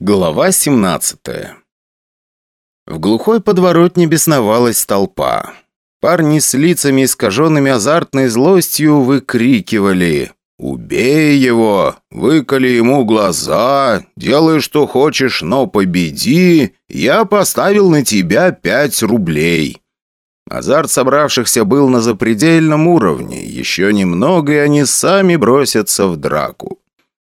Глава 17 В глухой подворотне бесновалась толпа. Парни с лицами, искаженными азартной злостью, выкрикивали «Убей его! Выколи ему глаза! Делай, что хочешь, но победи! Я поставил на тебя пять рублей!» Азарт собравшихся был на запредельном уровне. Еще немного, и они сами бросятся в драку.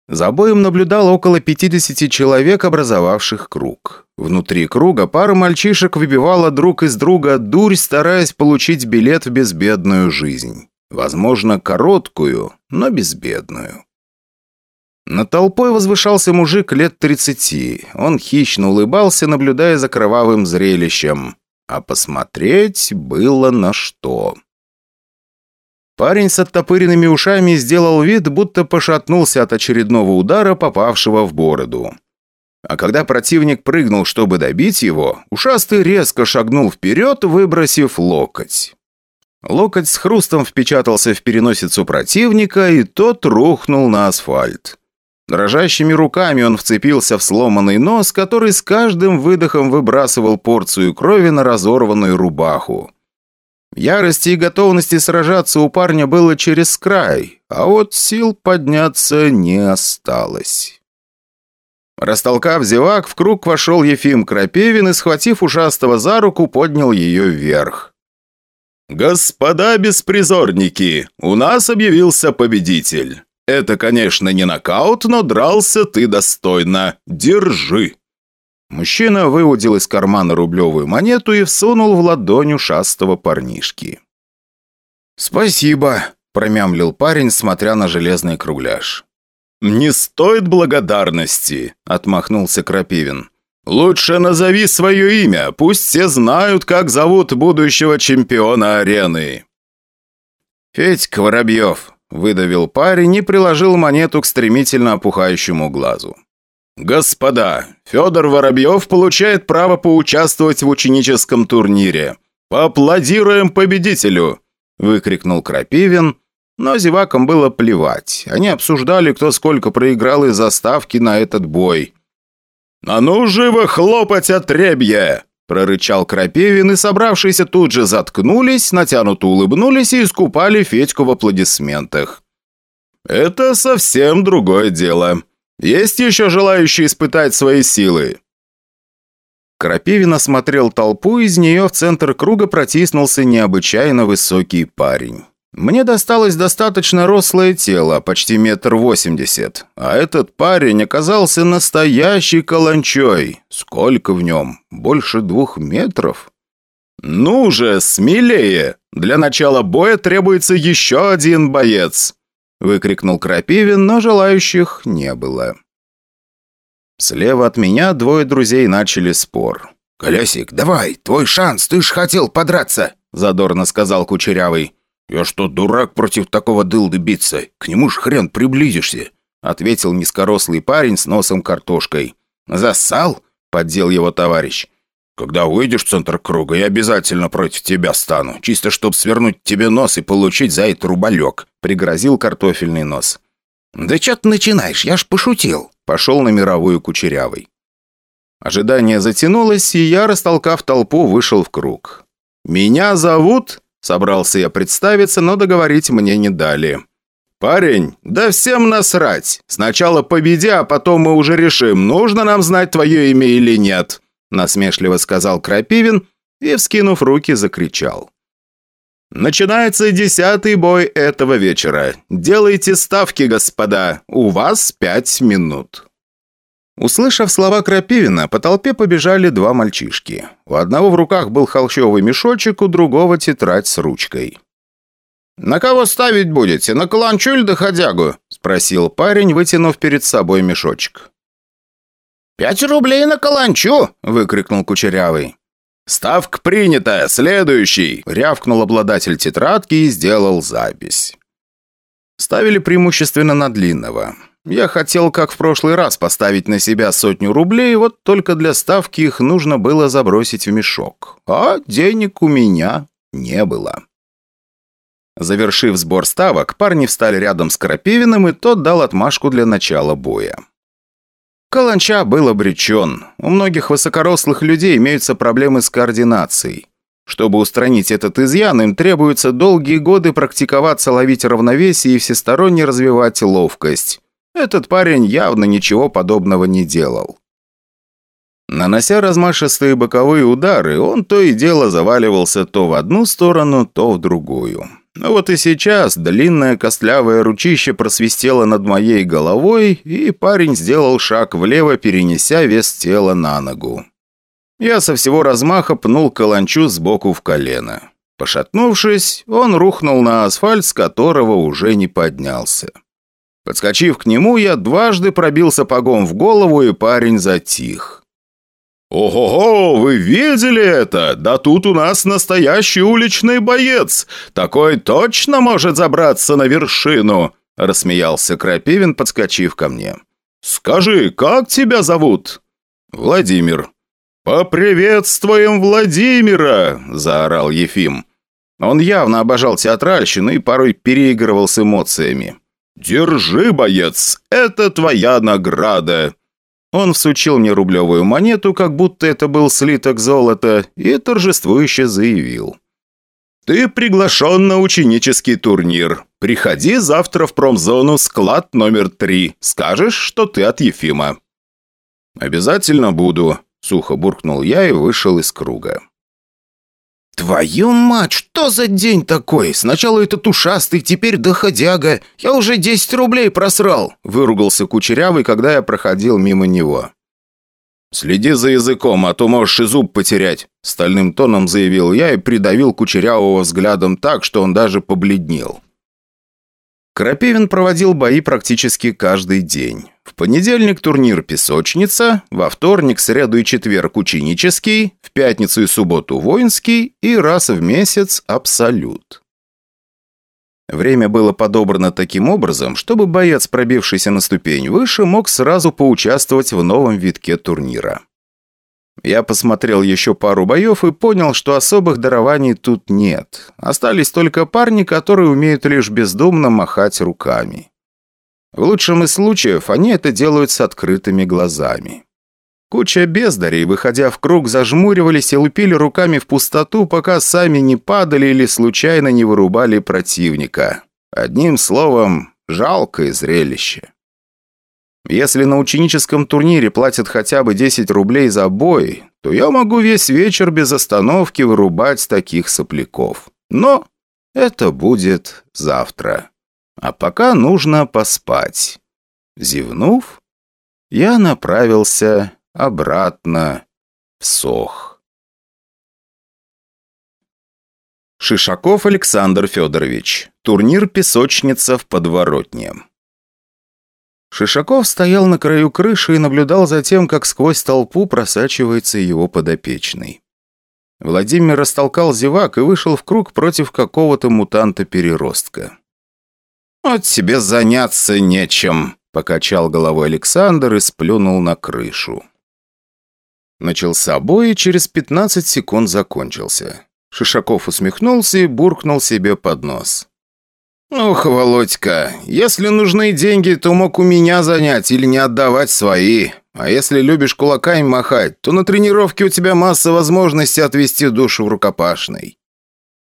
За боем наблюдал около 50 человек, образовавших круг. Внутри круга пара мальчишек выбивала друг из друга дурь, стараясь получить билет в безбедную жизнь. Возможно, короткую, но безбедную. Над толпой возвышался мужик лет 30. Он хищно улыбался, наблюдая за кровавым зрелищем. А посмотреть было на что. Парень с оттопыренными ушами сделал вид, будто пошатнулся от очередного удара, попавшего в бороду. А когда противник прыгнул, чтобы добить его, ушастый резко шагнул вперед, выбросив локоть. Локоть с хрустом впечатался в переносицу противника, и тот рухнул на асфальт. Дрожащими руками он вцепился в сломанный нос, который с каждым выдохом выбрасывал порцию крови на разорванную рубаху. Ярости и готовности сражаться у парня было через край, а вот сил подняться не осталось. Растолкав зевак, в круг вошел Ефим Крапивин и, схватив ушастого за руку, поднял ее вверх. «Господа беспризорники, у нас объявился победитель. Это, конечно, не нокаут, но дрался ты достойно. Держи!» Мужчина выудил из кармана рублевую монету и всунул в ладонь ушастого парнишки. «Спасибо», – промямлил парень, смотря на железный кругляш. «Не стоит благодарности», – отмахнулся Крапивин. «Лучше назови свое имя, пусть все знают, как зовут будущего чемпиона арены». «Федька Воробьев», – выдавил парень и приложил монету к стремительно опухающему глазу. «Господа, Федор Воробьев получает право поучаствовать в ученическом турнире. Поаплодируем победителю!» – выкрикнул Крапивин, но зевакам было плевать. Они обсуждали, кто сколько проиграл из заставки на этот бой. «А ну, живо хлопать отребье!» – прорычал Крапивин, и собравшиеся тут же заткнулись, натянуто улыбнулись и искупали Федьку в аплодисментах. «Это совсем другое дело. Есть еще желающие испытать свои силы?» Крапивин осмотрел толпу, из нее в центр круга протиснулся необычайно высокий парень. Мне досталось достаточно рослое тело, почти метр восемьдесят. А этот парень оказался настоящей каланчой. Сколько в нем? Больше двух метров? «Ну же, смелее! Для начала боя требуется еще один боец!» Выкрикнул Крапивин, но желающих не было. Слева от меня двое друзей начали спор. «Колесик, давай, твой шанс, ты ж хотел подраться!» Задорно сказал Кучерявый. «Я что, дурак против такого дылды биться? К нему ж хрен приблизишься!» Ответил низкорослый парень с носом картошкой. «Зассал?» – поддел его товарищ. «Когда выйдешь в центр круга, я обязательно против тебя стану, чисто чтобы свернуть тебе нос и получить за это рубалек», — пригрозил картофельный нос. «Да что ты начинаешь? Я ж пошутил», — пошел на мировую кучерявый. Ожидание затянулось, и я, растолкав толпу, вышел в круг. «Меня зовут...» — собрался я представиться, но договорить мне не дали. «Парень, да всем насрать. Сначала победи, а потом мы уже решим, нужно нам знать твое имя или нет», насмешливо сказал Крапивин и, вскинув руки, закричал. «Начинается десятый бой этого вечера. Делайте ставки, господа. У вас пять минут». Услышав слова Крапивина, по толпе побежали два мальчишки. У одного в руках был холщовый мешочек, у другого тетрадь с ручкой. «На кого ставить будете? На каланчу или доходягу?» – спросил парень, вытянув перед собой мешочек. «Пять рублей на каланчу!» – выкрикнул Кучерявый. «Ставка принята! Следующий!» – рявкнул обладатель тетрадки и сделал запись. Ставили преимущественно на длинного. Я хотел, как в прошлый раз, поставить на себя сотню рублей, вот только для ставки их нужно было забросить в мешок. А денег у меня не было. Завершив сбор ставок, парни встали рядом с Крапивиным, и тот дал отмашку для начала боя. Каланча был обречен. У многих высокорослых людей имеются проблемы с координацией. Чтобы устранить этот изъян, им требуется долгие годы практиковаться ловить равновесие и всесторонне развивать ловкость. Этот парень явно ничего подобного не делал. Нанося размашистые боковые удары, он то и дело заваливался то в одну сторону, то в другую. Но вот и сейчас длинное костлявое ручище просвистело над моей головой, и парень сделал шаг влево, перенеся вес тела на ногу. Я со всего размаха пнул каланчу сбоку в колено. Пошатнувшись, он рухнул на асфальт, с которого уже не поднялся. Подскочив к нему, я дважды пробил сапогом в голову, и парень затих. «Ого-го, вы видели это? Да тут у нас настоящий уличный боец! Такой точно может забраться на вершину!» Рассмеялся Крапивин, подскочив ко мне. «Скажи, как тебя зовут?» «Владимир». «Поприветствуем Владимира!» – заорал Ефим. Он явно обожал театральщину и порой переигрывал с эмоциями. «Держи, боец, это твоя награда!» Он всучил мне рублевую монету, как будто это был слиток золота, и торжествующе заявил. «Ты приглашен на ученический турнир. Приходи завтра в промзону, склад номер три. Скажешь, что ты от Ефима». «Обязательно буду», — сухо буркнул я и вышел из круга. «Твою мать, что за день такой? Сначала этот ушастый, теперь доходяга. Я уже 10 рублей просрал!» Выругался Кучерявый, когда я проходил мимо него. «Следи за языком, а то можешь и зуб потерять», – стальным тоном заявил я и придавил Кучерявого взглядом так, что он даже побледнел. Крапивин проводил бои практически каждый день. В понедельник турнир «Песочница», во вторник, среду и четверг «Ученический», в пятницу и субботу «Воинский» и раз в месяц «Абсолют». Время было подобрано таким образом, чтобы боец, пробившийся на ступень выше, мог сразу поучаствовать в новом витке турнира. Я посмотрел еще пару боев и понял, что особых дарований тут нет. Остались только парни, которые умеют лишь бездумно махать руками. В лучшем из случаев они это делают с открытыми глазами. Куча бездарей, выходя в круг, зажмуривались и лупили руками в пустоту, пока сами не падали или случайно не вырубали противника. Одним словом, жалкое зрелище. Если на ученическом турнире платят хотя бы 10 рублей за бой, то я могу весь вечер без остановки вырубать таких сопляков. Но это будет завтра. А пока нужно поспать. Зевнув, я направился обратно в Сох. Шишаков Александр Федорович. Турнир «Песочница» в подворотне. Шишаков стоял на краю крыши и наблюдал за тем, как сквозь толпу просачивается его подопечный. Владимир растолкал зевак и вышел в круг против какого-то мутанта-переростка. «Вот тебе заняться нечем», – покачал головой Александр и сплюнул на крышу. Начался бой и через 15 секунд закончился. Шишаков усмехнулся и буркнул себе под нос. «Ох, Володька, если нужны деньги, то мог у меня занять или не отдавать свои. А если любишь кулаками махать, то на тренировке у тебя масса возможностей отвести душу в рукопашной».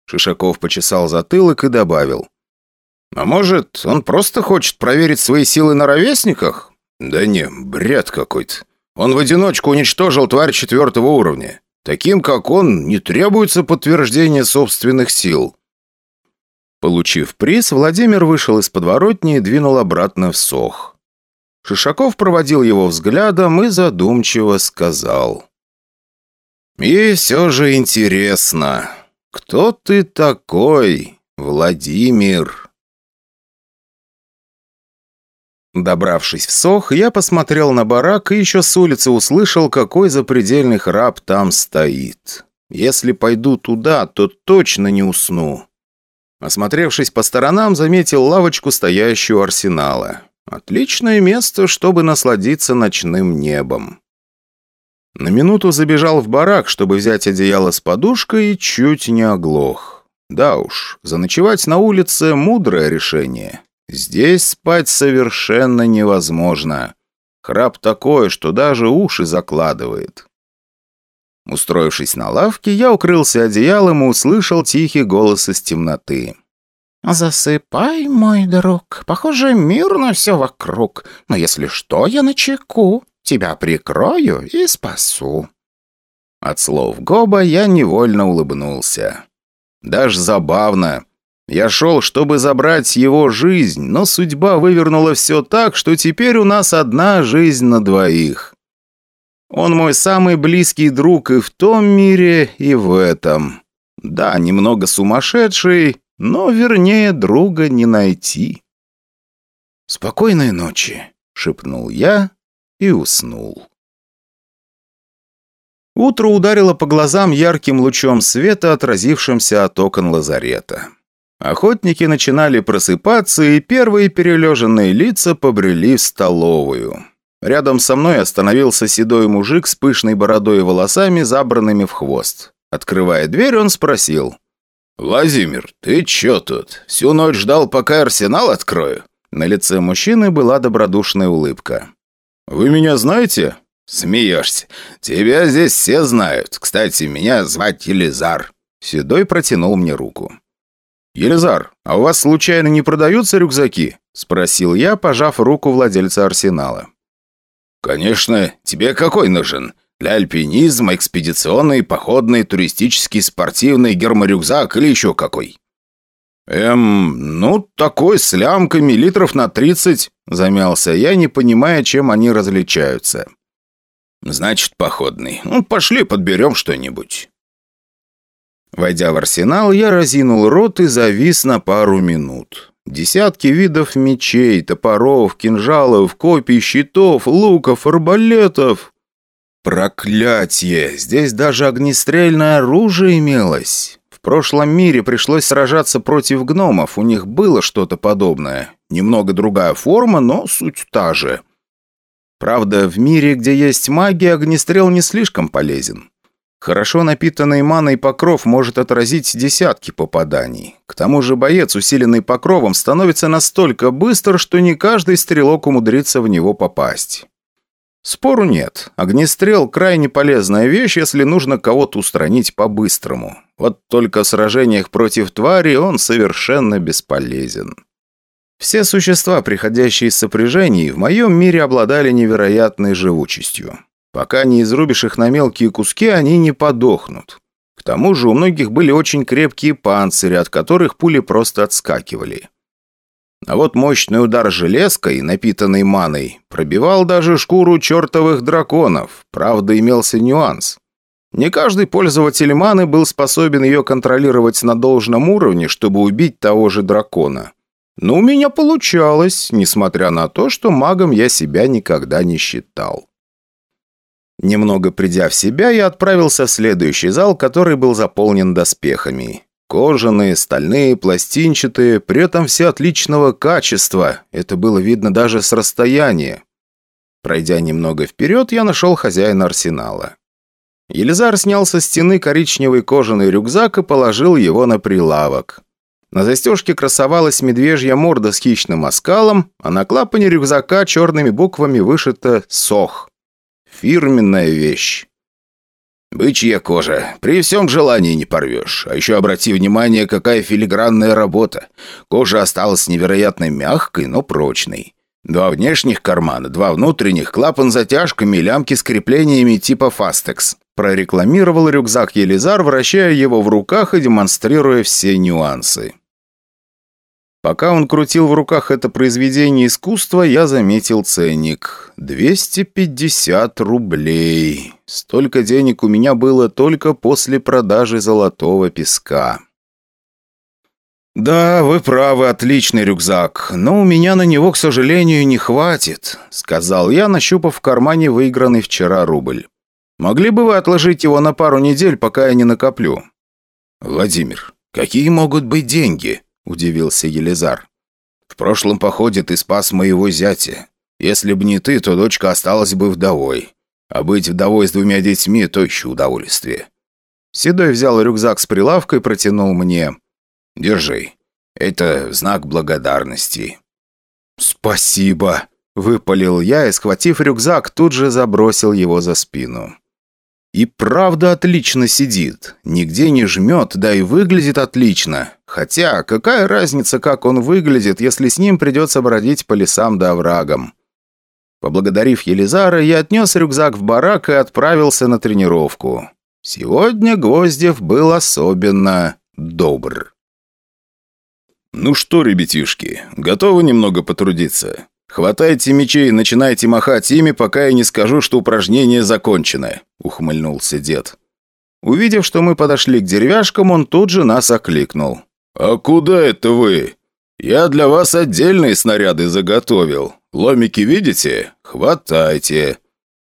Шишаков почесал затылок и добавил. «А может, он просто хочет проверить свои силы на ровесниках?» «Да не, бред какой-то. Он в одиночку уничтожил тварь четвертого уровня. Таким, как он, не требуется подтверждение собственных сил». Получив приз, Владимир вышел из подворотни и двинул обратно в Сох. Шишаков проводил его взглядом и задумчиво сказал. «И все же интересно, кто ты такой, Владимир?» Добравшись в Сох, я посмотрел на барак и еще с улицы услышал, какой запредельный храп там стоит. Если пойду туда, то точно не усну. Осмотревшись по сторонам, заметил лавочку, стоящую у арсенала. Отличное место, чтобы насладиться ночным небом. На минуту забежал в барак, чтобы взять одеяло с подушкой, и чуть не оглох. Да уж, заночевать на улице – мудрое решение. Здесь спать совершенно невозможно. Храп такой, что даже уши закладывает. Устроившись на лавке, я укрылся одеялом и услышал тихий голос из темноты. «Засыпай, мой друг. Похоже, мирно все вокруг. Но если что, я начеку. Тебя прикрою и спасу». От слов Гоба я невольно улыбнулся. Даже забавно. Я шел, чтобы забрать его жизнь, но судьба вывернула все так, что теперь у нас одна жизнь на двоих. Он мой самый близкий друг и в том мире, и в этом. Да, немного сумасшедший, но вернее друга не найти. «Спокойной ночи», — шепнул я и уснул. Утро ударило по глазам ярким лучом света, отразившимся от окон лазарета. Охотники начинали просыпаться, и первые перележенные лица побрели в столовую. Рядом со мной остановился седой мужик с пышной бородой и волосами, забранными в хвост. Открывая дверь, он спросил. «Владимир, ты чё тут? Всю ночь ждал, пока арсенал открою?» На лице мужчины была добродушная улыбка. «Вы меня знаете?» «Смеешься. Тебя здесь все знают. Кстати, меня звать Елизар». Седой протянул мне руку. «Елизар, а у вас случайно не продаются рюкзаки?» Спросил я, пожав руку владельца арсенала. «Конечно. Тебе какой нужен? Для альпинизма, экспедиционный, походный, туристический, спортивный, герморюкзак или еще какой?» «Эм, ну, такой с лямками, литров на 30», — замялся я, не понимая, чем они различаются. «Значит, походный. Ну, пошли подберем что-нибудь». Войдя в арсенал, я разинул рот и завис на пару минут. Десятки видов мечей, топоров, кинжалов, копий, щитов, луков, арбалетов. Проклятье! Здесь даже огнестрельное оружие имелось. В прошлом мире пришлось сражаться против гномов, у них было что-то подобное. Немного другая форма, но суть та же. Правда, в мире, где есть магия, огнестрел не слишком полезен. Хорошо напитанный маной покров может отразить десятки попаданий. К тому же боец, усиленный покровом, становится настолько быстр, что не каждый стрелок умудрится в него попасть. Спору нет. Огнестрел – крайне полезная вещь, если нужно кого-то устранить по-быстрому. Вот только в сражениях против твари он совершенно бесполезен. Все существа, приходящие из сопряжений, в моем мире обладали невероятной живучестью. Пока не изрубишь их на мелкие куски, они не подохнут. К тому же у многих были очень крепкие панцири, от которых пули просто отскакивали. А вот мощный удар железкой, напитанной маной, пробивал даже шкуру чертовых драконов. Правда, имелся нюанс. Не каждый пользователь маны был способен ее контролировать на должном уровне, чтобы убить того же дракона. Но у меня получалось, несмотря на то, что магом я себя никогда не считал. Немного придя в себя, я отправился в следующий зал, который был заполнен доспехами. Кожаные, стальные, пластинчатые, при этом все отличного качества. Это было видно даже с расстояния. Пройдя немного вперед, я нашел хозяина арсенала. Елизар снял со стены коричневый кожаный рюкзак и положил его на прилавок. На застежке красовалась медвежья морда с хищным оскалом, а на клапане рюкзака черными буквами вышито «СОХ». Фирменная вещь. Бычья кожа. При всем желании не порвешь. А еще обрати внимание, какая филигранная работа. Кожа осталась невероятно мягкой, но прочной. Два внешних кармана, два внутренних, клапан с затяжками, лямки с креплениями типа «Фастекс». Прорекламировал рюкзак Елизар, вращая его в руках и демонстрируя все нюансы. Пока он крутил в руках это произведение искусства, я заметил ценник. 250 рублей. Столько денег у меня было только после продажи золотого песка. «Да, вы правы, отличный рюкзак, но у меня на него, к сожалению, не хватит», сказал я, нащупав в кармане выигранный вчера рубль. «Могли бы вы отложить его на пару недель, пока я не накоплю?» «Владимир, какие могут быть деньги?» – удивился Елизар. «В прошлом походе ты спас моего зятя. Если б не ты, то дочка осталась бы вдовой. А быть вдовой с двумя детьми – то еще удовольствие». Седой взял рюкзак с прилавка и протянул мне. «Держи. Это знак благодарности». «Спасибо!» Выпалил я и, схватив рюкзак, тут же забросил его за спину. И правда отлично сидит. Нигде не жмет, да и выглядит отлично. Хотя, какая разница, как он выглядит, если с ним придется бродить по лесам да оврагам. Поблагодарив Елизара, я отнес рюкзак в барак и отправился на тренировку. Сегодня Гвоздев был особенно добр. «Ну что, ребятишки, готовы немного потрудиться? Хватайте мечей и начинайте махать ими, пока я не скажу, что упражнение закончено», — ухмыльнулся дед. Увидев, что мы подошли к деревяшкам, он тут же нас окликнул. «А куда это вы? Я для вас отдельные снаряды заготовил. Ломики видите? Хватайте.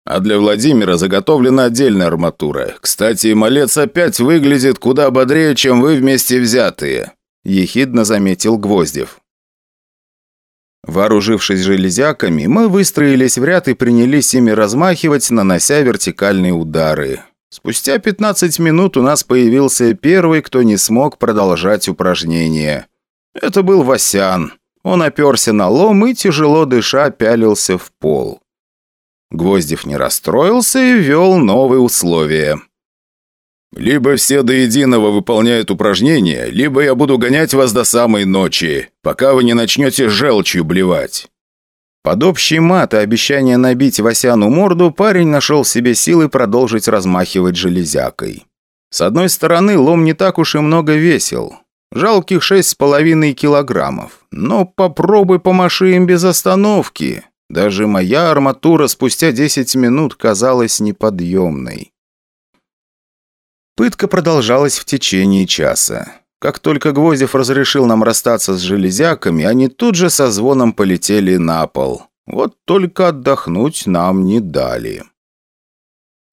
А для Владимира заготовлена отдельная арматура. Кстати, малец опять выглядит куда бодрее, чем вы вместе взятые. – ехидно заметил Гвоздев. Вооружившись железяками, мы выстроились в ряд и принялись ими размахивать, нанося вертикальные удары. Спустя 15 минут у нас появился первый, кто не смог продолжать упражнение. Это был Васян. Он оперся на лом и, тяжело дыша, пялился в пол. Гвоздев не расстроился и ввел новые условия. Либо все до единого выполняют упражнения, либо я буду гонять вас до самой ночи, пока вы не начнете желчью блевать». Под общий мат и обещание набить Васяну морду, парень нашел себе силы продолжить размахивать железякой. С одной стороны, лом не так уж и много весил. Жалких шесть с половиной килограммов. Но попробуй помаши им без остановки. Даже моя арматура спустя десять минут казалась неподъемной. Пытка продолжалась в течение часа. Как только Гвоздев разрешил нам расстаться с железяками, они тут же со звоном полетели на пол. Вот только отдохнуть нам не дали.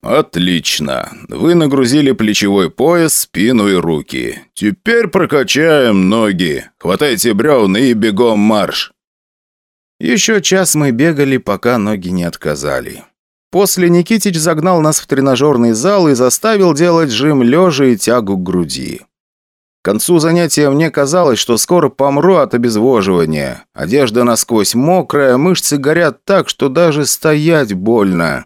«Отлично. Вы нагрузили плечевой пояс, спину и руки. Теперь прокачаем ноги. Хватайте бревна и бегом марш». Еще час мы бегали, пока ноги не отказали. После Никитич загнал нас в тренажерный зал и заставил делать жим лежа и тягу к груди. К концу занятия мне казалось, что скоро помру от обезвоживания. Одежда насквозь мокрая, мышцы горят так, что даже стоять больно.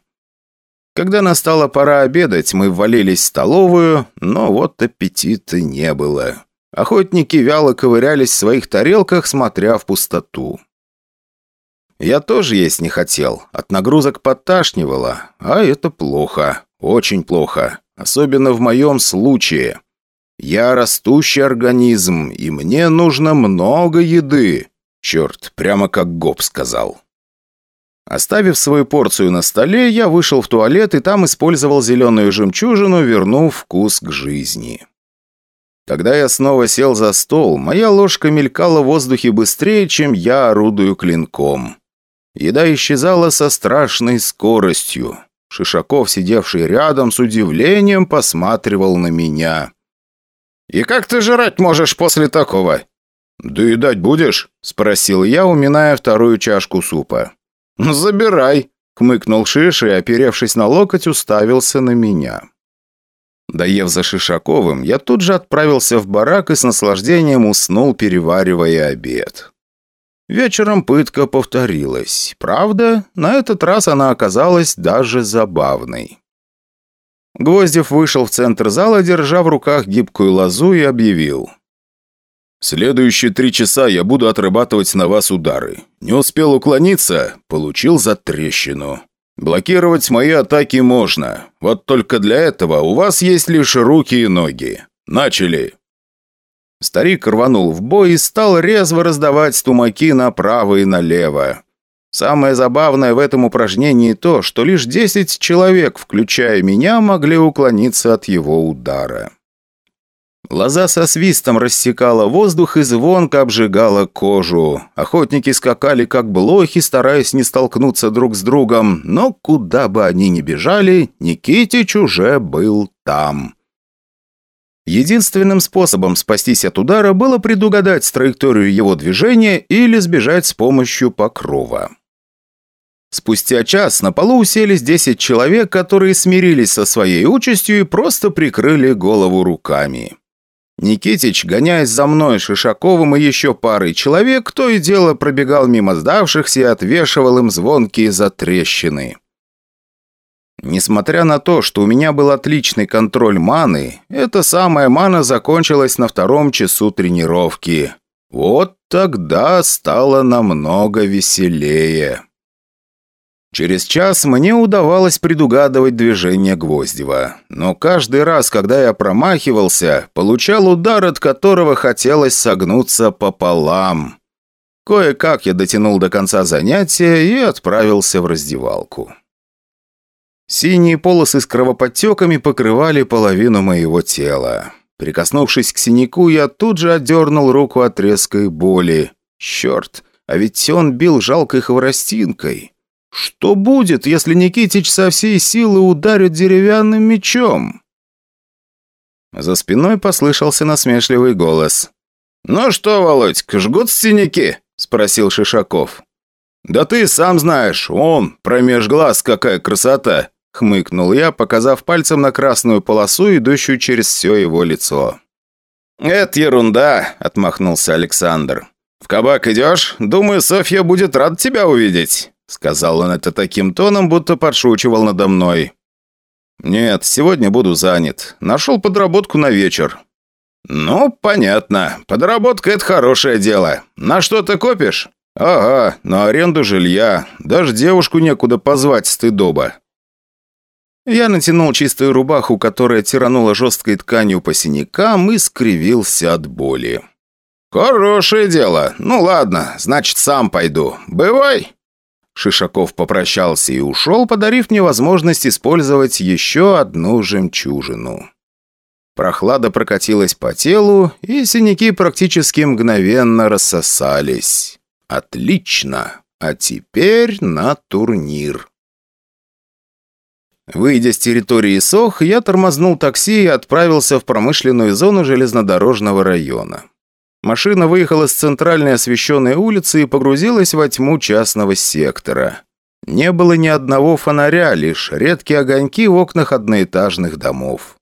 Когда настала пора обедать, мы ввалились в столовую, но вот аппетита не было. Охотники вяло ковырялись в своих тарелках, смотря в пустоту. Я тоже есть не хотел. От нагрузок подташнивало. А это плохо. Очень плохо. Особенно в моем случае. Я растущий организм, и мне нужно много еды. Черт, прямо как Гоб сказал. Оставив свою порцию на столе, я вышел в туалет и там использовал зеленую жемчужину, вернув вкус к жизни. Когда я снова сел за стол, моя ложка мелькала в воздухе быстрее, чем я орудую клинком. Еда исчезала со страшной скоростью. Шишаков, сидевший рядом, с удивлением посматривал на меня. «И как ты жрать можешь после такого?» «Да едать будешь?» – спросил я, уминая вторую чашку супа. «Забирай», – хмыкнул Шиш и, оперевшись на локоть, уставился на меня. Доев за Шишаковым, я тут же отправился в барак и с наслаждением уснул, переваривая обед. Вечером пытка повторилась. Правда, на этот раз она оказалась даже забавной. Гвоздев вышел в центр зала, держа в руках гибкую лозу и объявил. «Следующие три часа я буду отрабатывать на вас удары. Не успел уклониться, получил за трещину. Блокировать мои атаки можно. Вот только для этого у вас есть лишь руки и ноги. Начали!» Старик рванул в бой и стал резво раздавать тумаки направо и налево. Самое забавное в этом упражнении то, что лишь 10 человек, включая меня, могли уклониться от его удара. Лоза со свистом рассекала воздух и звонко обжигала кожу. Охотники скакали как блохи, стараясь не столкнуться друг с другом, но куда бы они ни бежали, Никитич уже был там. Единственным способом спастись от удара было предугадать траекторию его движения или сбежать с помощью покрова. Спустя час на полу уселись 10 человек, которые смирились со своей участью и просто прикрыли голову руками. Никитич, гоняясь за мной, Шишаковым и еще парой человек, то и дело пробегал мимо сдавшихся и отвешивал им звонкие затрещины. Несмотря на то, что у меня был отличный контроль маны, эта самая мана закончилась на втором часу тренировки. Вот тогда стало намного веселее. Через час мне удавалось предугадывать движение Гвоздева. Но каждый раз, когда я промахивался, получал удар, от которого хотелось согнуться пополам. Кое-как я дотянул до конца занятия и отправился в раздевалку. Синие полосы с кровоподтеками покрывали половину моего тела. Прикоснувшись к синяку, я тут же отдернул руку от резкой боли. Черт, а ведь он бил жалкой хворостинкой. Что будет, если Никитич со всей силы ударит деревянным мечом? За спиной послышался насмешливый голос. «Ну что, Володька, жгут синяки?» – спросил Шишаков. «Да ты сам знаешь, он, промеж глаз, какая красота!» – хмыкнул я, показав пальцем на красную полосу, идущую через все его лицо. «Это ерунда!» – отмахнулся Александр. «В кабак идешь? Думаю, Софья будет рад тебя увидеть». Сказал он это таким тоном, будто подшучивал надо мной. «Нет, сегодня буду занят. Нашел подработку на вечер». «Ну, понятно. Подработка – это хорошее дело. На что ты копишь?» «Ага, на аренду жилья. Даже девушку некуда позвать, стыдоба». Я натянул чистую рубаху, которая тиранула жесткой тканью по синякам и скривился от боли. «Хорошее дело. Ну ладно, значит, сам пойду. Бывай!» Шишаков попрощался и ушел, подарив мне возможность использовать еще одну жемчужину. Прохлада прокатилась по телу, и синяки практически мгновенно рассосались. Отлично! А теперь на турнир. Выйдя с территории СОХ, я тормознул такси и отправился в промышленную зону железнодорожного района. Машина выехала с центральной освещенной улицы и погрузилась во тьму частного сектора. Не было ни одного фонаря, лишь редкие огоньки в окнах одноэтажных домов.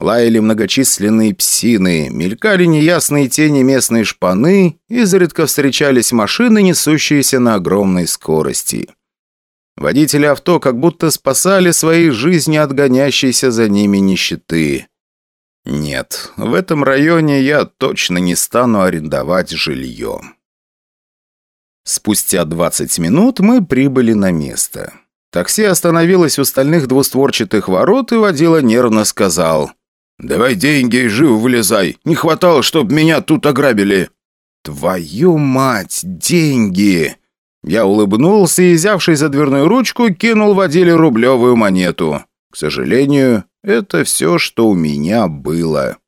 Лаяли многочисленные псины, мелькали неясные тени местной шпаны, изредка встречались машины, несущиеся на огромной скорости. Водители авто как будто спасали свои жизни от гонящейся за ними нищеты. Нет, в этом районе я точно не стану арендовать жилье. Спустя 20 минут мы прибыли на место. Такси остановилось у стальных двустворчатых ворот, и водила нервно сказал. «Давай деньги и живо вылезай. Не хватало, чтобы меня тут ограбили». «Твою мать, деньги!» Я улыбнулся и, взявший за дверную ручку, кинул водиле рублевую монету. К сожалению, это все, что у меня было.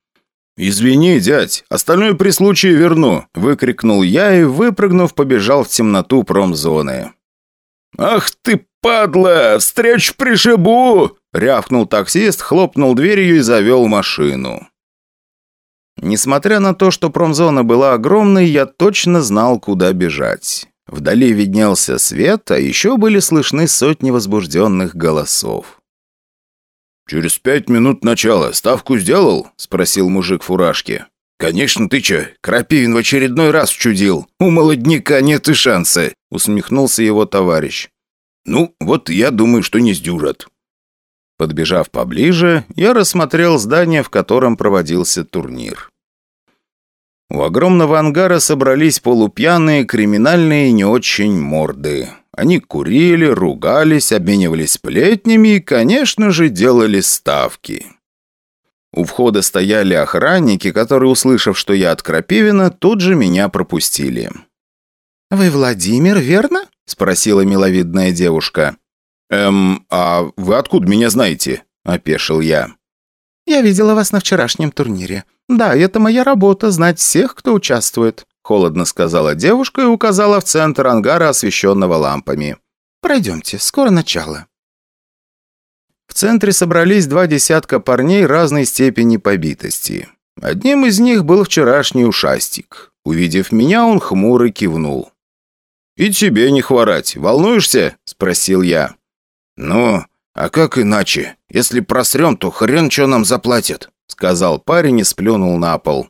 «Извини, дядь, остальное при случае верну», – выкрикнул я и, выпрыгнув, побежал в темноту промзоны. «Ах ты, падла! Встреч пришибу!» – рявкнул таксист, хлопнул дверью и завел машину. Несмотря на то, что промзона была огромной, я точно знал, куда бежать. Вдали виднелся свет, а еще были слышны сотни возбужденных голосов. «Через пять минут начала ставку сделал?» – спросил мужик в фуражке. «Конечно, ты че? Крапивин в очередной раз чудил. У молодняка нет и шанса», – усмехнулся его товарищ. «Ну, вот я думаю, что не сдюжат». Подбежав поближе, я рассмотрел здание, в котором проводился турнир. У огромного ангара собрались полупьяные, криминальные не очень морды. Они курили, ругались, обменивались сплетнями и, конечно же, делали ставки. У входа стояли охранники, которые, услышав, что я от Крапивина, тут же меня пропустили. «Вы Владимир, верно?» – спросила миловидная девушка. «Эм, а вы откуда меня знаете?» – опешил я. «Я видела вас на вчерашнем турнире. Да, это моя работа – знать всех, кто участвует. Холодно сказала девушка и указала в центр ангара, освещенного лампами. «Пройдемте, скоро начало». В центре собрались два десятка парней разной степени побитости. Одним из них был вчерашний ушастик. Увидев меня, он хмуро кивнул. «И тебе не хворать. Волнуешься?» – спросил я. «Ну, а как иначе? Если просрем, то хрен что нам заплатят», — сказал парень и сплюнул на пол.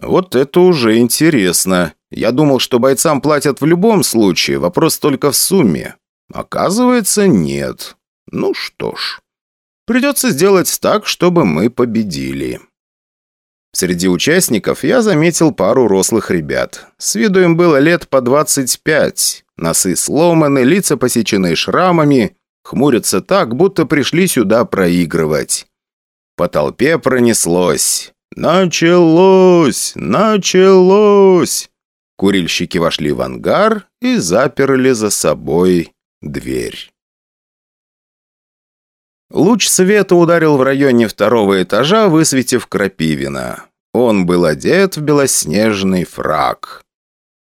«Вот это уже интересно. Я думал, что бойцам платят в любом случае, вопрос только в сумме. Оказывается, нет. Ну что ж, придется сделать так, чтобы мы победили». Среди участников я заметил пару рослых ребят. С виду им было лет по 25. Носы сломаны, лица посечены шрамами, хмурятся так, будто пришли сюда проигрывать. По толпе пронеслось. «Началось! Началось!» Курильщики вошли в ангар и заперли за собой дверь. Луч света ударил в районе второго этажа, высветив Крапивина. Он был одет в белоснежный фраг.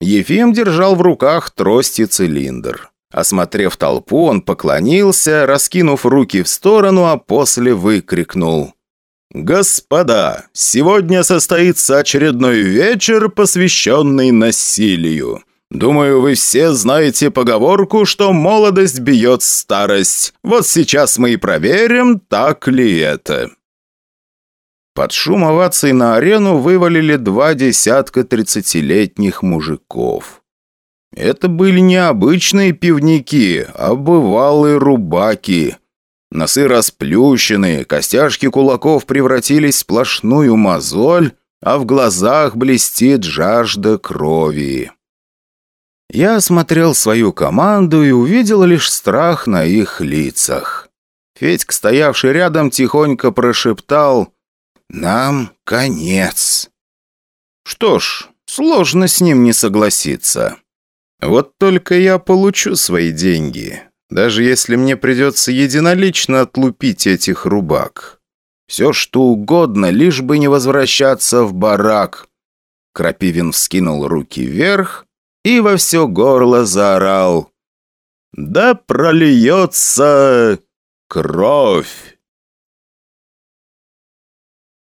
Ефим держал в руках трость и цилиндр. Осмотрев толпу, он поклонился, раскинув руки в сторону, а после выкрикнул. «Господа, сегодня состоится очередной вечер, посвященный насилию. Думаю, вы все знаете поговорку, что молодость бьет старость. Вот сейчас мы и проверим, так ли это». Под шум оваций на арену вывалили два десятка тридцатилетних мужиков. Это были не обычные пивники, а бывалые рубаки. Носы расплющены, костяшки кулаков превратились в сплошную мозоль, а в глазах блестит жажда крови. Я осмотрел свою команду и увидел лишь страх на их лицах. Федька, стоявший рядом, тихонько прошептал «Нам конец». Что ж, сложно с ним не согласиться. Вот только я получу свои деньги, даже если мне придется единолично отлупить этих рубак. Все что угодно, лишь бы не возвращаться в барак. Крапивин вскинул руки вверх и во все горло заорал. «Да прольется кровь!»